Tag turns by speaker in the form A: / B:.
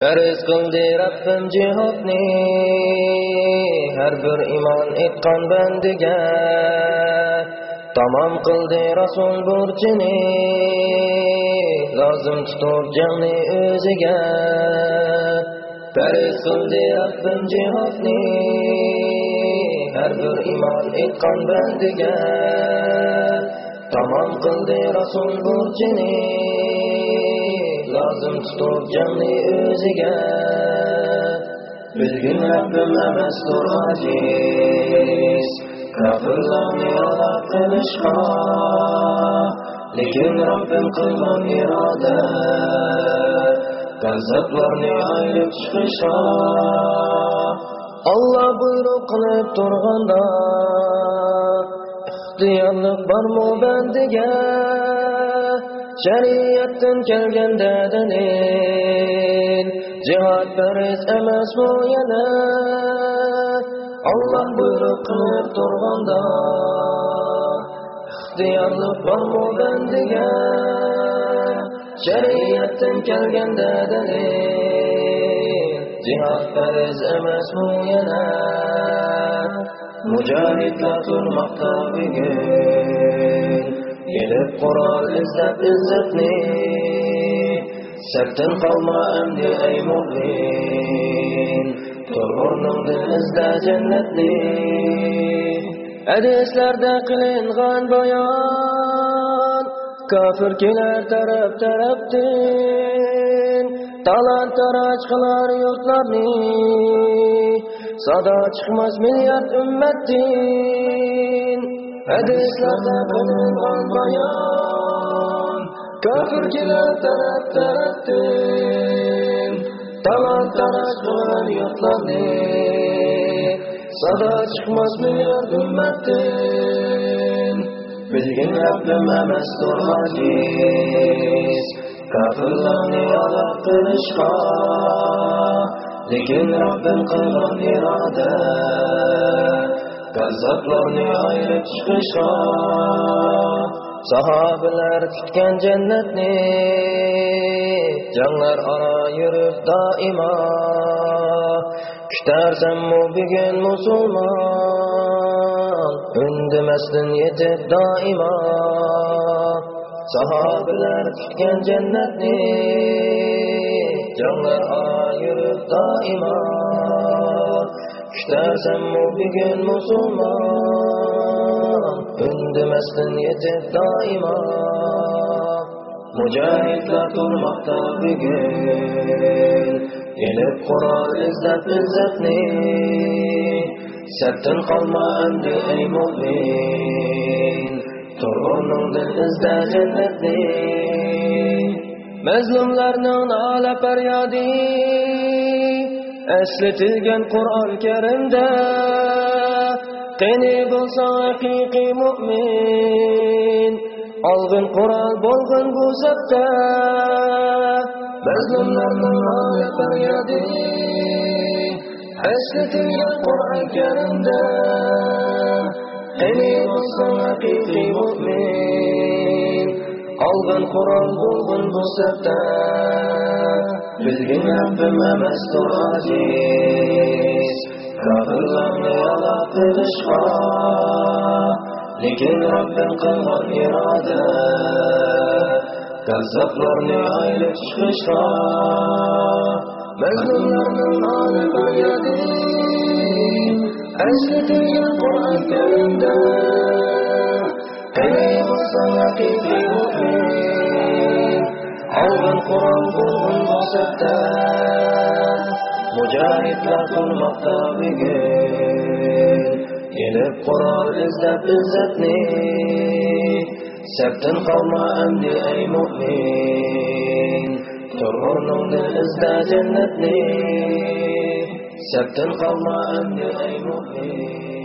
A: Fərz qıldı Rəbbim cihadni. Hər bir iman etqan bəndigə Tamam qıldı Rasul burcini. Lazım tutur canı özügə Fərz qıldı Rəbbim cihadni. Hər bir iman etqan bəndigə Tamam qıldı Rasul burcini. Lozim tutib jamni o'ziga bilgin Rabbim emasdir aziz Kafirlarni alaq qilishga lekin Rabbim qilgan iroda gazablarni ayirib chiqishga Allah buyruq qilib turganda ixtiyorlik bormi bandiga shariatdan kelganda dalil jihod fariz emas bu yana Allah buyruq qilib turganda ixtiyorlik bormi bandiga shariatdan kelganda dalil jihod fariz emas bu yana mujohidlar turmoqda bugun kelib qurol izlab izzatni sakdan qolma amdi ey mo'min tur o'rningdan izla jannatni hadislarda qilingan bayon kofir kelar taraf tarafdan talant taraj qilar yurtlarni sada chiqmas milliard ummatdin hadislarda bayon kofir kelar taraf tarafdan talant taraj qilar yurtlarni sada chiqmas milliard ummatdin bilgin Rabbim emasdir aziz kofirlarni alaq qilishga lekin Rabbim qilgan iroda gazablarni ayirib chiqishga sahobalar kutgan jannatni jonlar aro yurib doimo kutarsanmu bugun musulmon undimasdan yetib doimo sahobalar kutgan jannatni jonlar aro yurib doimo İstərsən o bir gün musulman, Ündüməsdən yetib daima. Mücahidlər durmaqda bir gün, Gelib qurar izzət izzətni, Səttin qalma əmri ey mümin, Turğunun dil izdə cənnətni. Məzlumlarının alə pəryadi, esletilgan qur'oni karimda qani bo'lsa haqiqiy mo'min olg'in qur'on bo'lg'in bu zapda mazlumlarni himoya qilgadi esletilgan qur'oni karimda qani bo'lsa haqiqiy mo'min olg'in qur'on bo'lg'in bu zapda Bilginam bilmamas duojiz Kafirlarni yalaqtirish bor Lekin Rabbim qilgan iroda Kazzablarni aylib chiqish Mazlumlarning holi bo'lganing Ajratilgan Qur'on karimda Qanday bo'lsa haqiqiy mu'min Avval Qur'on ستان مجاهد لا كل مقتابي إن القرى إزت إزتني سبتن قوم أمدي أي مؤمن. ترور نون جنت جنتني. سبتن قوم أمدي أي مؤمن.